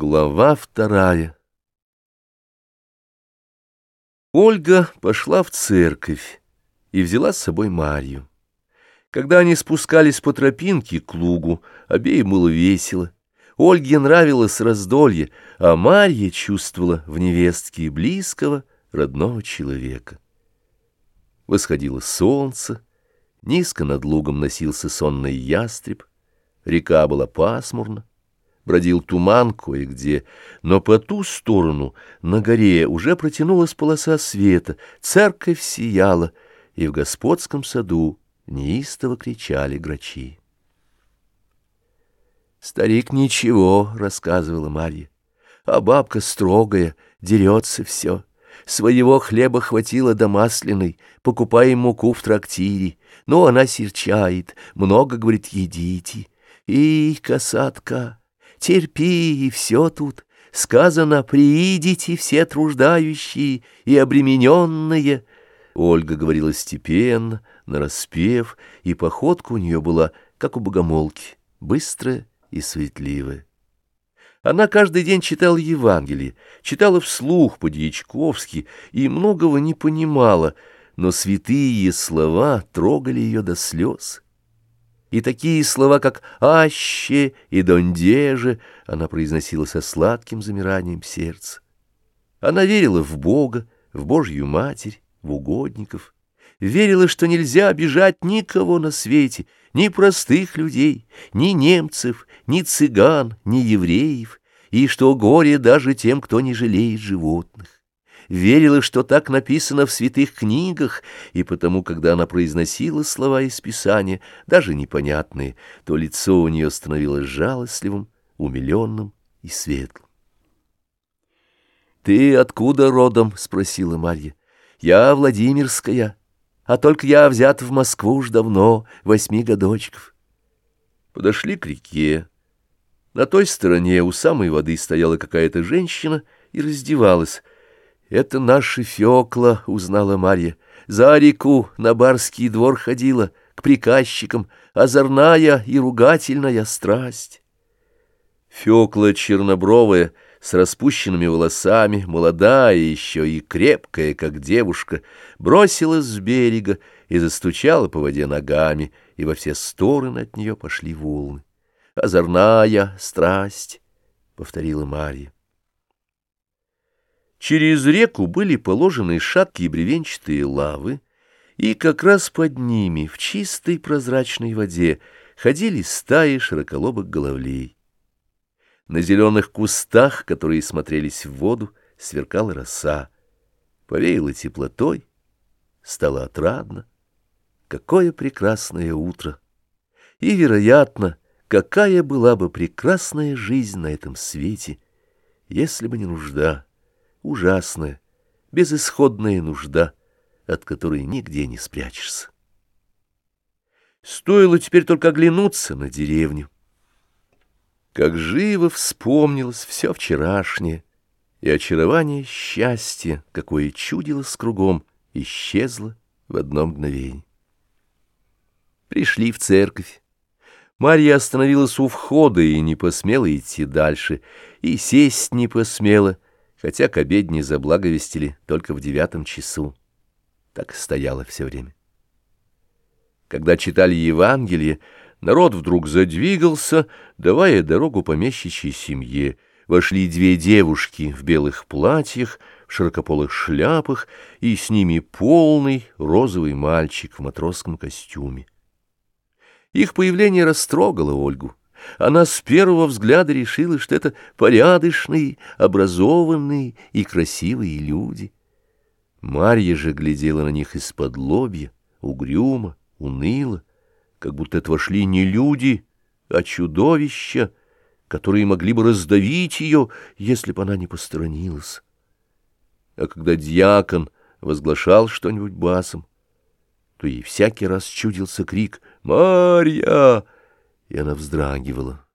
Глава вторая Ольга пошла в церковь и взяла с собой Марью. Когда они спускались по тропинке к лугу, обеим было весело. Ольге нравилось раздолье, а Марья чувствовала в невестке близкого, родного человека. Восходило солнце, низко над лугом носился сонный ястреб, река была пасмурна бродил туман кое-где, но по ту сторону, на горе, уже протянулась полоса света, церковь сияла, и в господском саду неистово кричали грачи. «Старик ничего», — рассказывала Марья, — «а бабка строгая, дерется все». Своего хлеба хватило до масляной, покупаем муку в трактире. Но она серчает, много, говорит, едите. И, касатка, терпи, и все тут. Сказано, приидите все труждающие и обремененные. Ольга говорила степенно, нараспев, и походка у нее была, как у богомолки, быстрая и светливая. Она каждый день читала Евангелие, читала вслух по-дьячковски и многого не понимала, но святые слова трогали ее до слез и такие слова, как «аще» и «дондеже» она произносила со сладким замиранием сердца. Она верила в Бога, в Божью Матерь, в угодников, верила, что нельзя обижать никого на свете, ни простых людей, ни немцев, ни цыган, ни евреев, и что горе даже тем, кто не жалеет животных верила, что так написано в святых книгах, и потому, когда она произносила слова из Писания, даже непонятные, то лицо у нее становилось жалостливым, умиленным и светлым. «Ты откуда родом?» — спросила Марья. «Я Владимирская, а только я взят в Москву уж давно, восьми годочков». Подошли к реке. На той стороне у самой воды стояла какая-то женщина и раздевалась — «Это наша Фёкла», — узнала Марья. «За реку на барский двор ходила, к приказчикам, озорная и ругательная страсть». Фёкла чернобровая, с распущенными волосами, молодая еще и крепкая, как девушка, бросилась с берега и застучала по воде ногами, и во все стороны от нее пошли волны. «Озорная страсть», — повторила Марья. Через реку были положены шаткие бревенчатые лавы, и как раз под ними, в чистой прозрачной воде, ходили стаи широколобых головлей. На зеленых кустах, которые смотрелись в воду, сверкала роса. Повеяло теплотой, стало отрадно. Какое прекрасное утро! И, вероятно, какая была бы прекрасная жизнь на этом свете, если бы не нужда ужасная, безысходная нужда, от которой нигде не спрячешься. Стоило теперь только оглянуться на деревню. Как живо вспомнилось все вчерашнее, и очарование счастья, какое чудилось кругом, исчезло в одно мгновение. Пришли в церковь. Марья остановилась у входа и не посмела идти дальше, и сесть не посмела, хотя к обедне заблаговестили только в девятом часу. Так стояло все время. Когда читали Евангелие, народ вдруг задвигался, давая дорогу помещичьей семье. Вошли две девушки в белых платьях, в широкополых шляпах, и с ними полный розовый мальчик в матросском костюме. Их появление растрогало Ольгу. Она с первого взгляда решила, что это порядочные, образованные и красивые люди. Марья же глядела на них из-под лобья, угрюмо, уныло, как будто это вошли не люди, а чудовища, которые могли бы раздавить ее, если бы она не посторонилась. А когда дьякон возглашал что-нибудь басом, то ей всякий раз чудился крик «Марья!» И она вздрагивала.